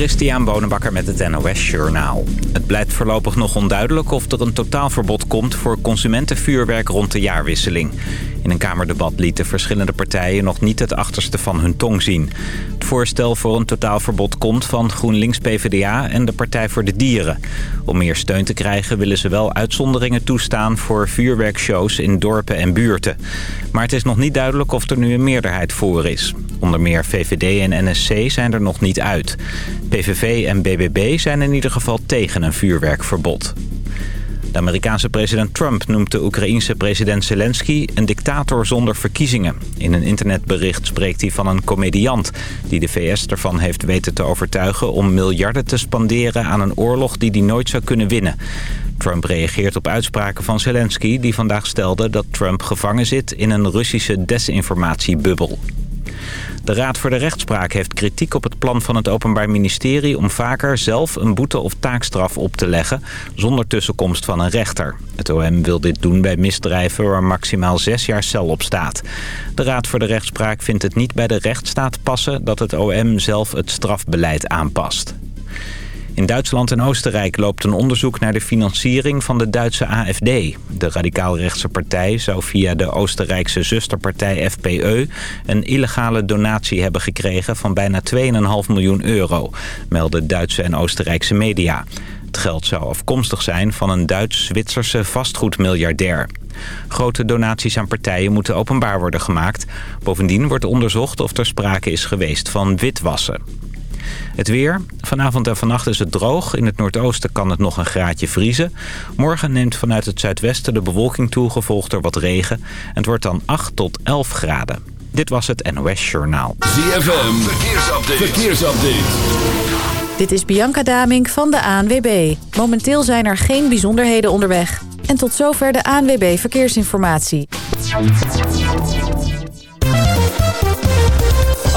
Christian Bonenbakker met het NOS Journaal. Het blijft voorlopig nog onduidelijk of er een totaalverbod komt voor consumentenvuurwerk rond de jaarwisseling. In een Kamerdebat lieten verschillende partijen nog niet het achterste van hun tong zien. Het voorstel voor een totaalverbod komt van GroenLinks PvdA en de Partij voor de Dieren. Om meer steun te krijgen willen ze wel uitzonderingen toestaan voor vuurwerkshows in dorpen en buurten. Maar het is nog niet duidelijk of er nu een meerderheid voor is. Onder meer VVD en NSC zijn er nog niet uit. PVV en BBB zijn in ieder geval tegen een vuurwerkverbod. De Amerikaanse president Trump noemt de Oekraïense president Zelensky een dictator zonder verkiezingen. In een internetbericht spreekt hij van een comediant die de VS ervan heeft weten te overtuigen om miljarden te spanderen aan een oorlog die hij nooit zou kunnen winnen. Trump reageert op uitspraken van Zelensky die vandaag stelde dat Trump gevangen zit in een Russische desinformatiebubbel. De Raad voor de Rechtspraak heeft kritiek op het plan van het Openbaar Ministerie... om vaker zelf een boete of taakstraf op te leggen... zonder tussenkomst van een rechter. Het OM wil dit doen bij misdrijven waar maximaal zes jaar cel op staat. De Raad voor de Rechtspraak vindt het niet bij de rechtsstaat passen... dat het OM zelf het strafbeleid aanpast. In Duitsland en Oostenrijk loopt een onderzoek naar de financiering van de Duitse AFD. De radicaalrechtse partij zou via de Oostenrijkse zusterpartij FPE... een illegale donatie hebben gekregen van bijna 2,5 miljoen euro... melden Duitse en Oostenrijkse media. Het geld zou afkomstig zijn van een Duits-Zwitserse vastgoedmiljardair. Grote donaties aan partijen moeten openbaar worden gemaakt. Bovendien wordt onderzocht of er sprake is geweest van witwassen. Het weer. Vanavond en vannacht is het droog. In het noordoosten kan het nog een graadje vriezen. Morgen neemt vanuit het zuidwesten de bewolking toe, gevolgd door wat regen. En het wordt dan 8 tot 11 graden. Dit was het NOS Journaal. ZFM. Verkeersupdate. Verkeersupdate. Dit is Bianca Damink van de ANWB. Momenteel zijn er geen bijzonderheden onderweg. En tot zover de ANWB Verkeersinformatie.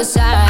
other side.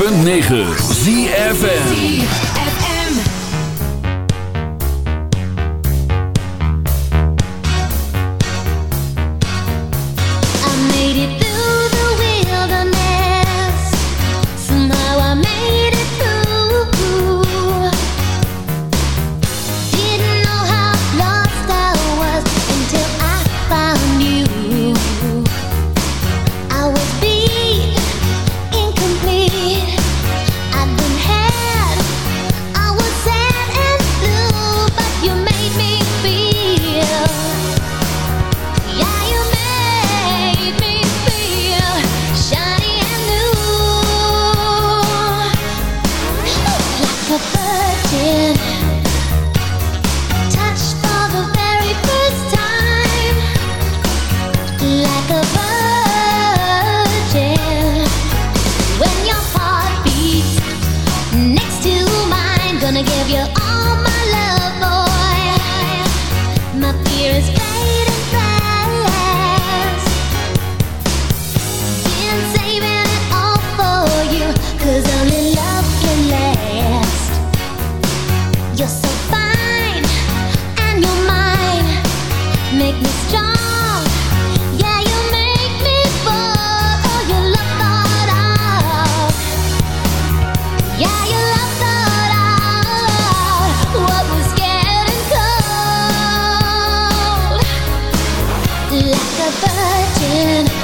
106.9 ZFN dancing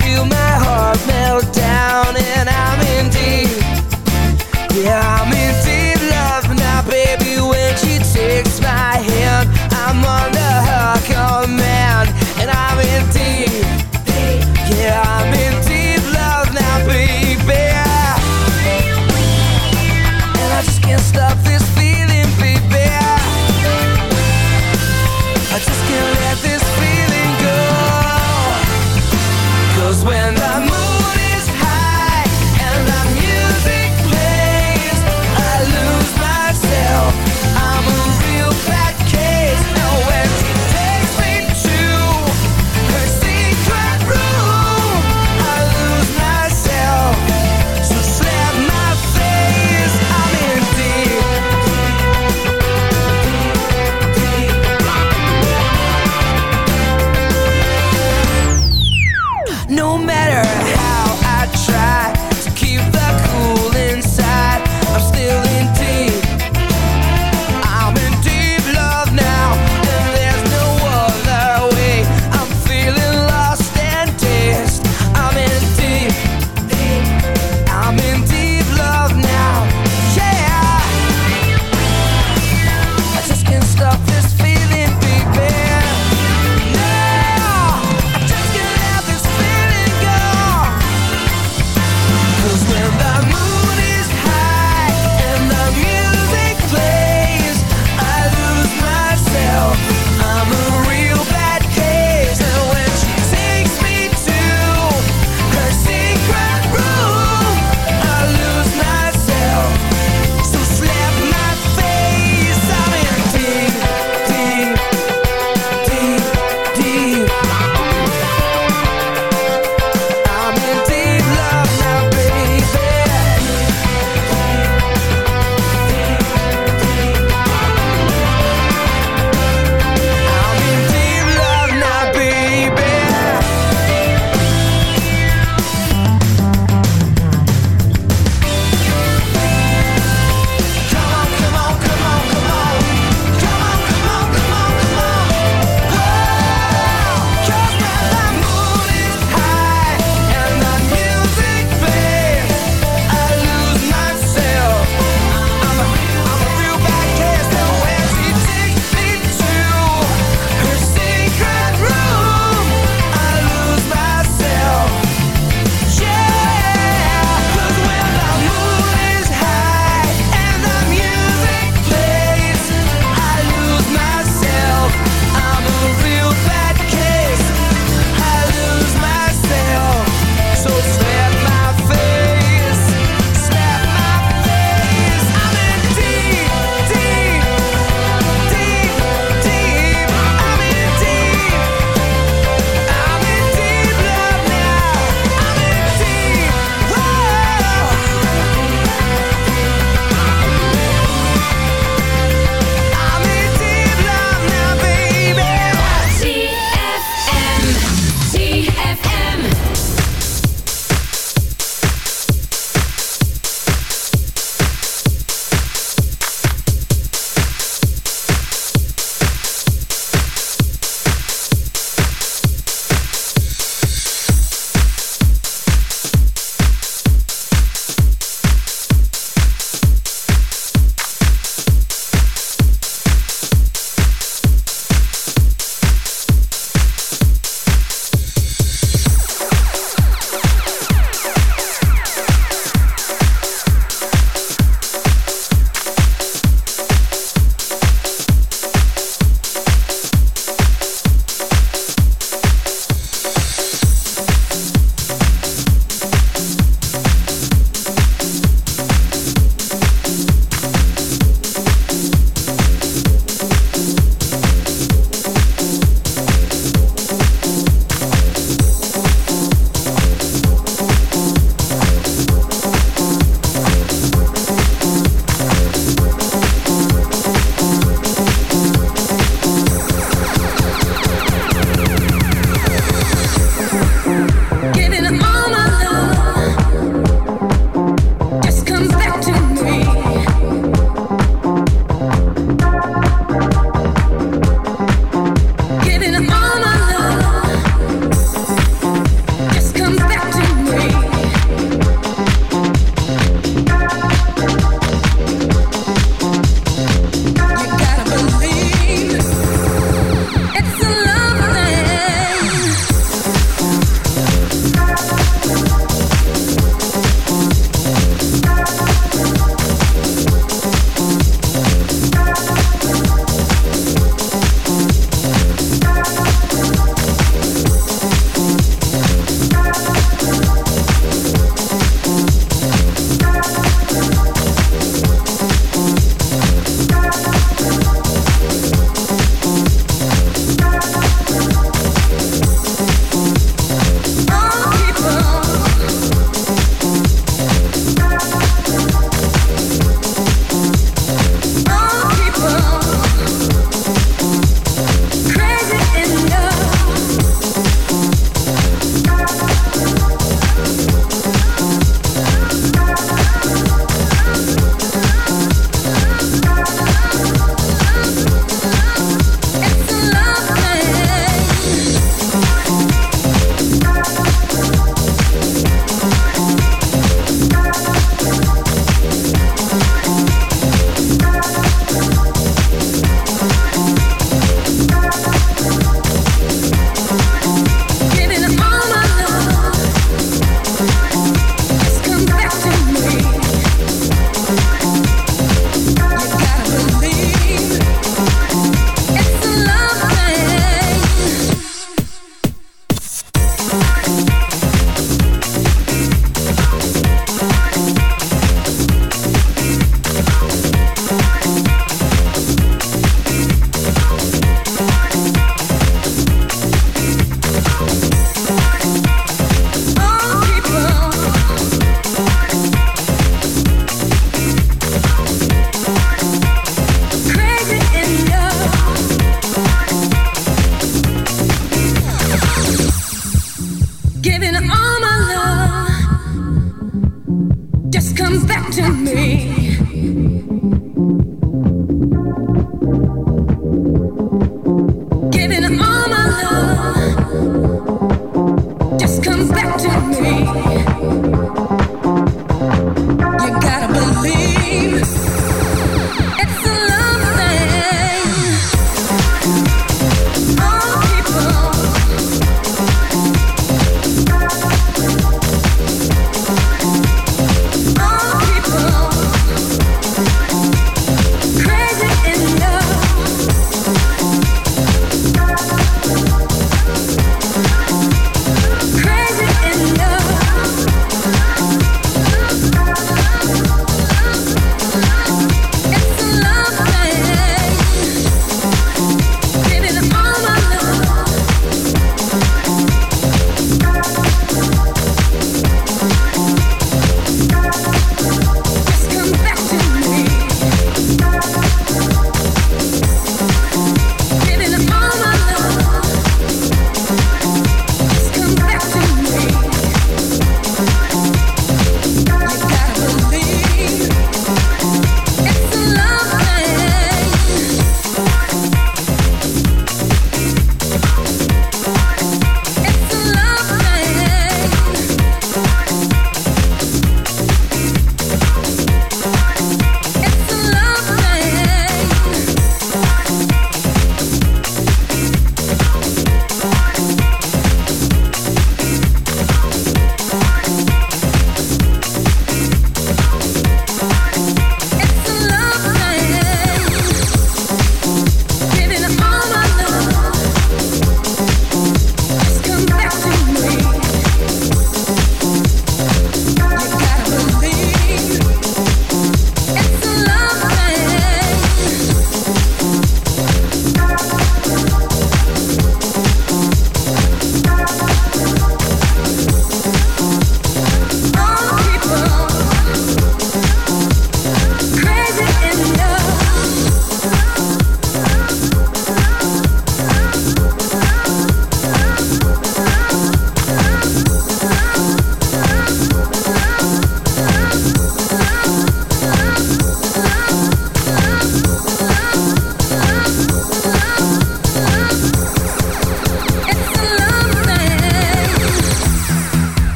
feel my heart melt down, and I'm in deep. Yeah, I'm in deep.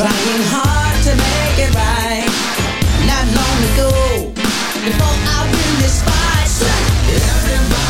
Trying hard to make it right. Not long ago, before I win this fight, everybody.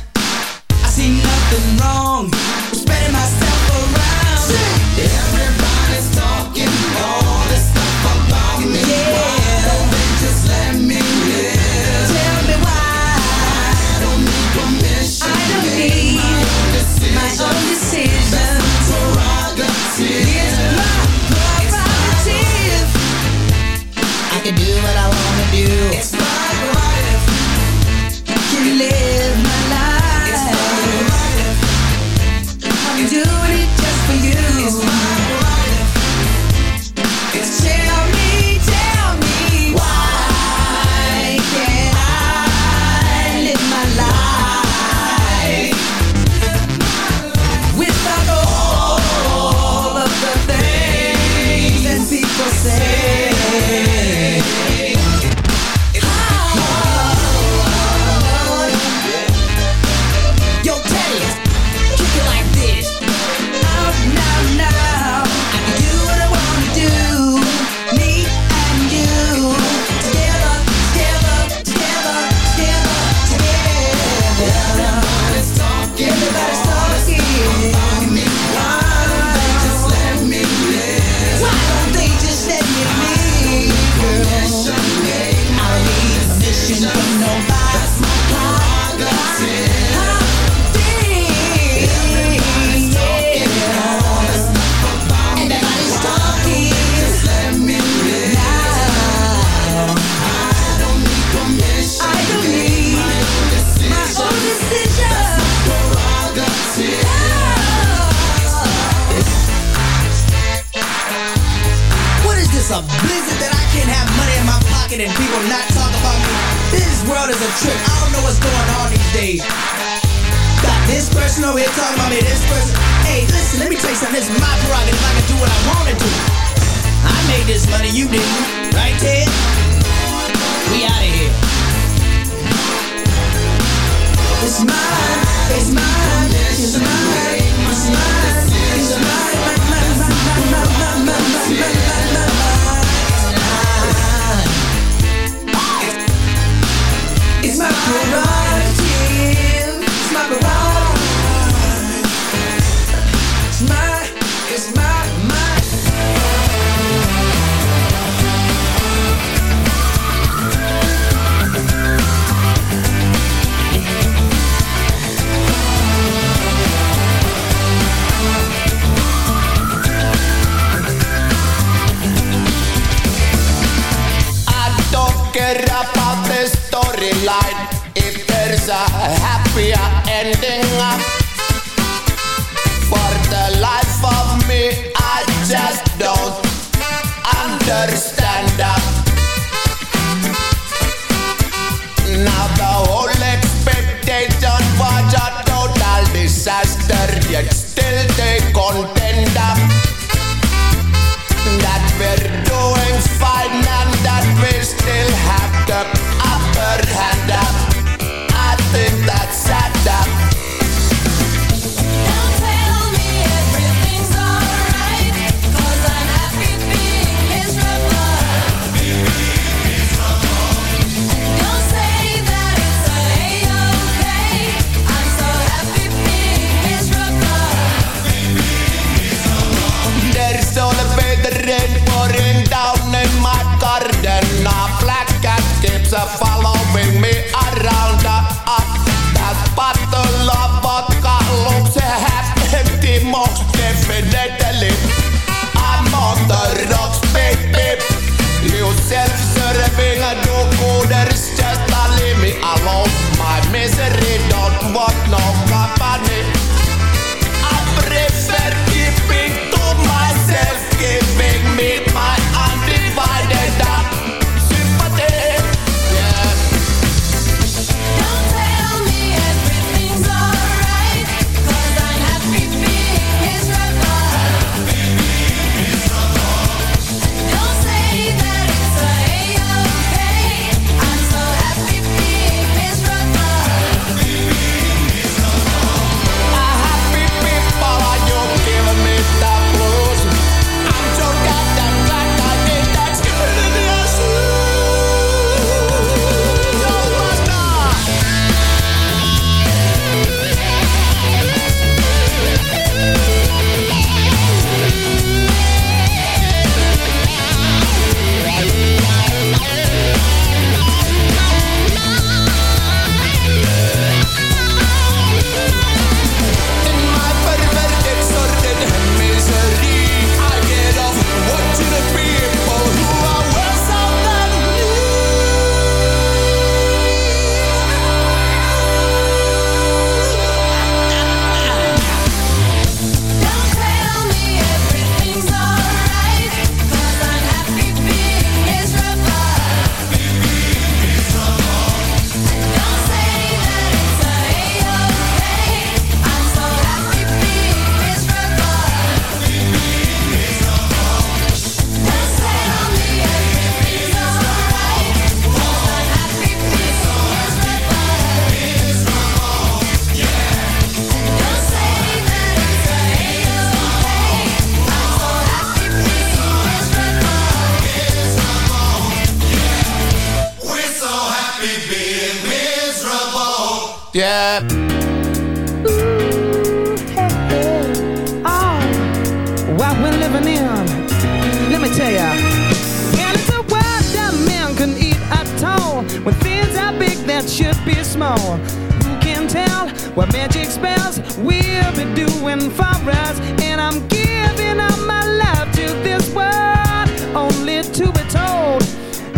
Can tell what magic spells we'll be doing for us? And I'm giving up my love to this world, only to be told.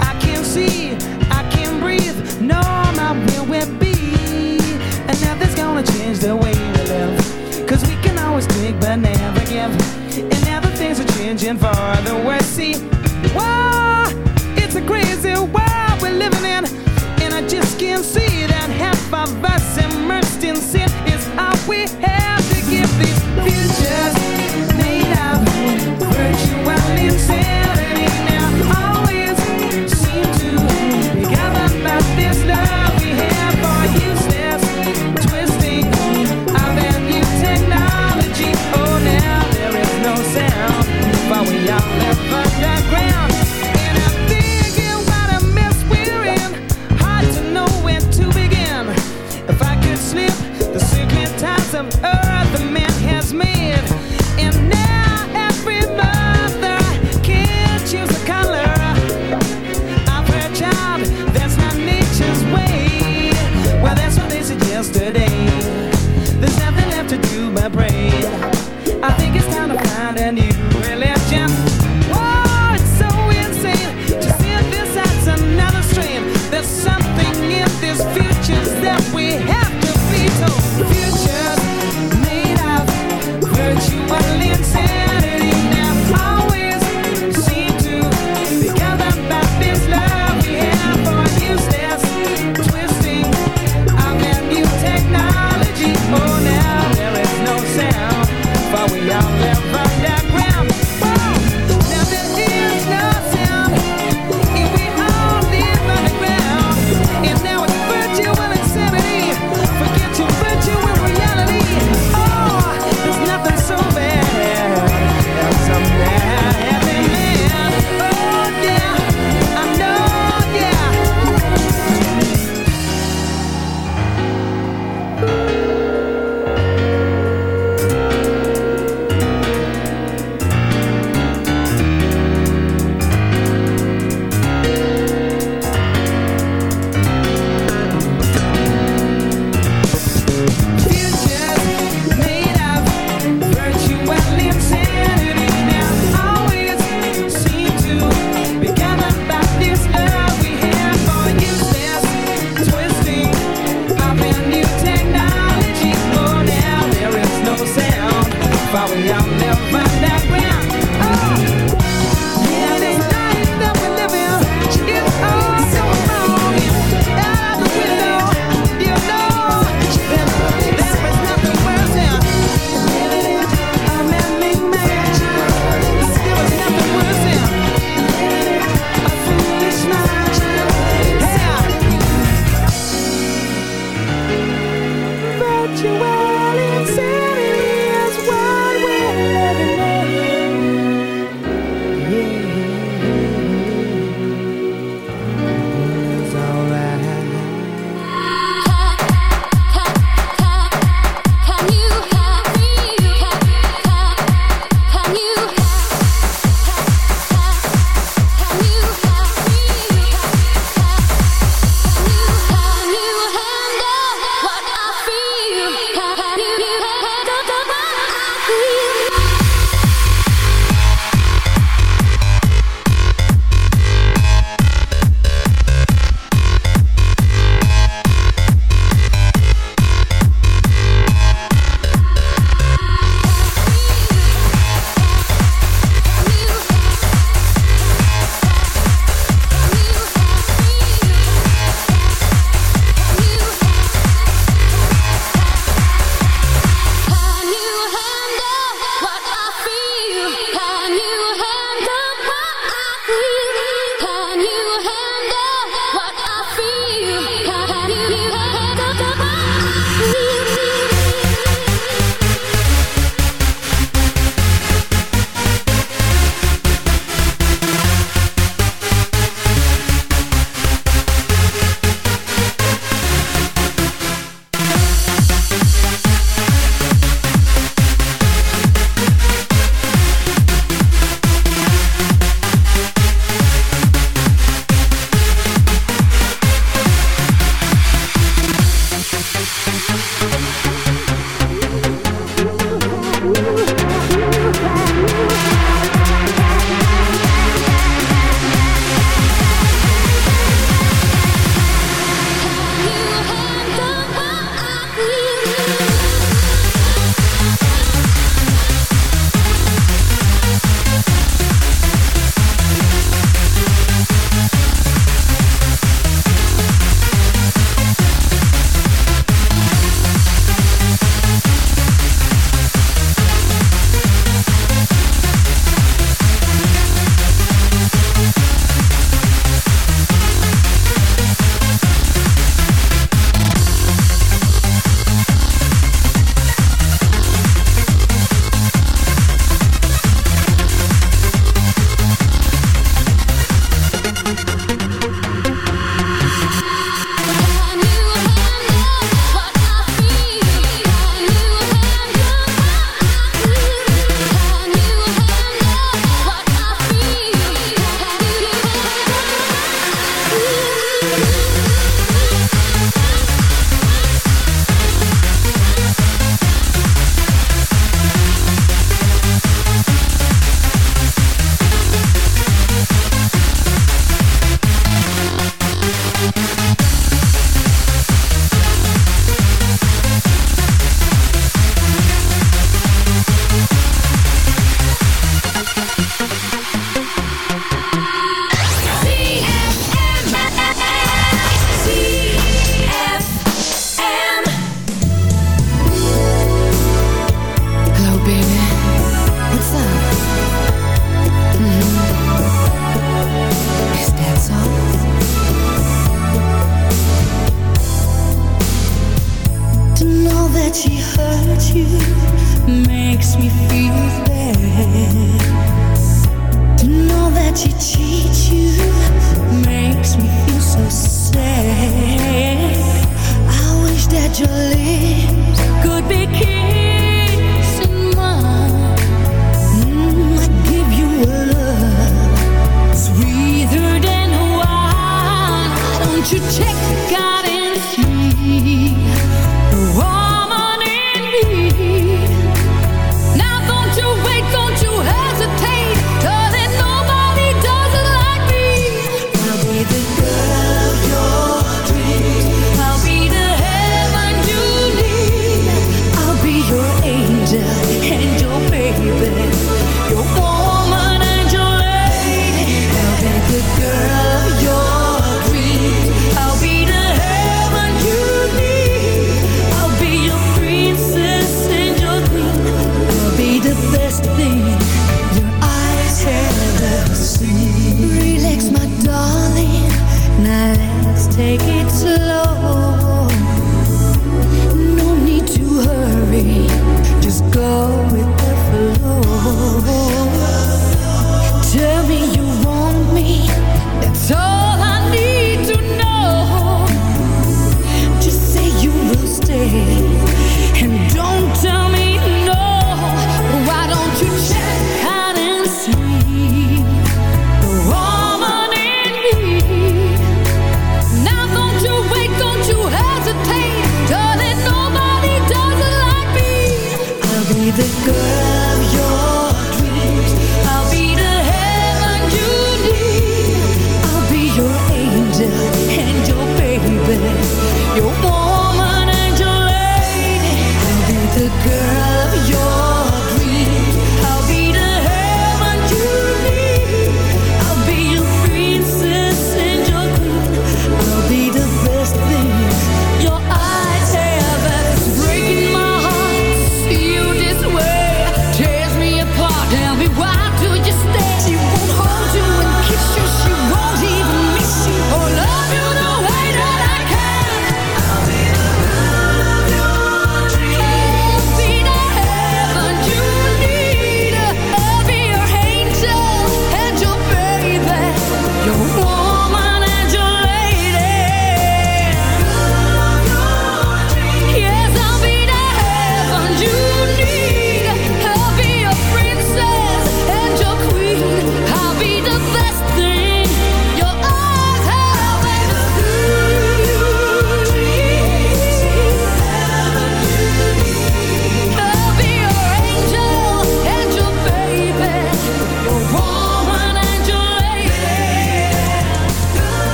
I can see, I can breathe, no, my will will be. And nothing's gonna change the way we live. Cause we can always take but never give. And now the things are changing for the worse. See, whoa, it's a crazy world we're living in. And I just can't see half of us immersed in sin is all we have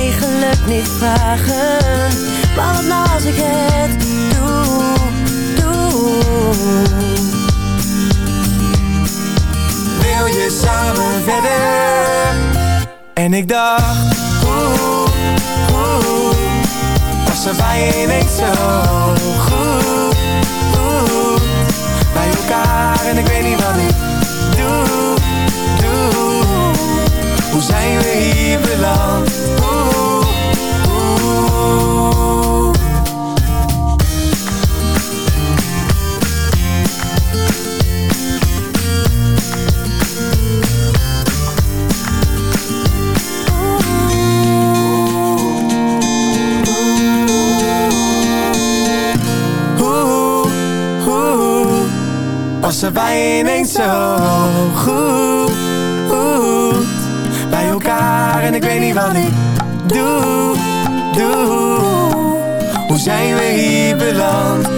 eigenlijk niet vragen. Maar wat nou als ik het doe, doe. Wil je samen verder? En ik dacht Oeh, oeh Was er bij ineens zo goed oeh, Bij elkaar en ik weet niet wat ik doe, doe Hoe zijn we hier beland zo goed, Bij elkaar en ik weet niet wat ik doe, zijn we hier beland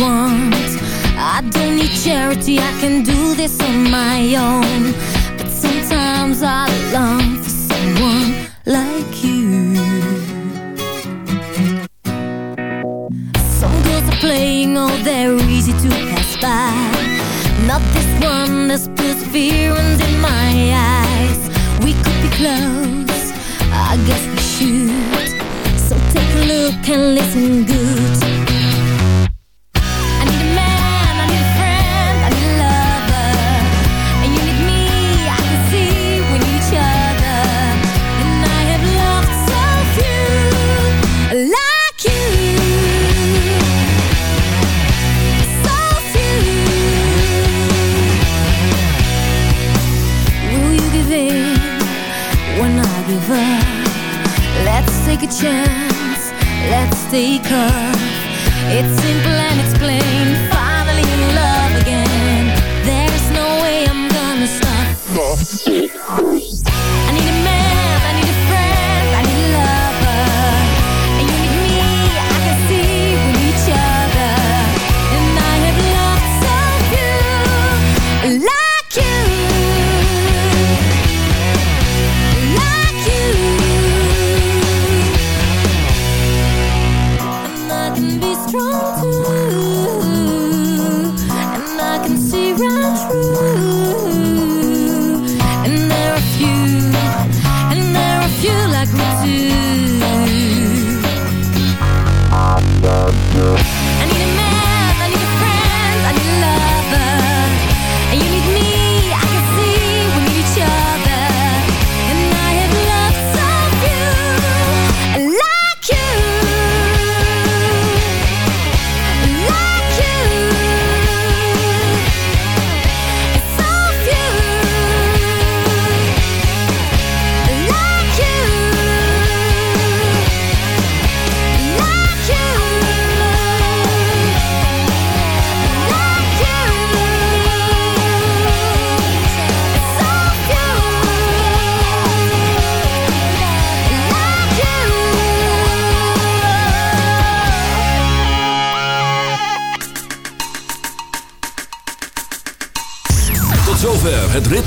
want. I don't need charity, I can do this on my own. But sometimes I long for someone Let's take off. It's simple and it's plain. Finally in love again. There's no way I'm gonna stop. I need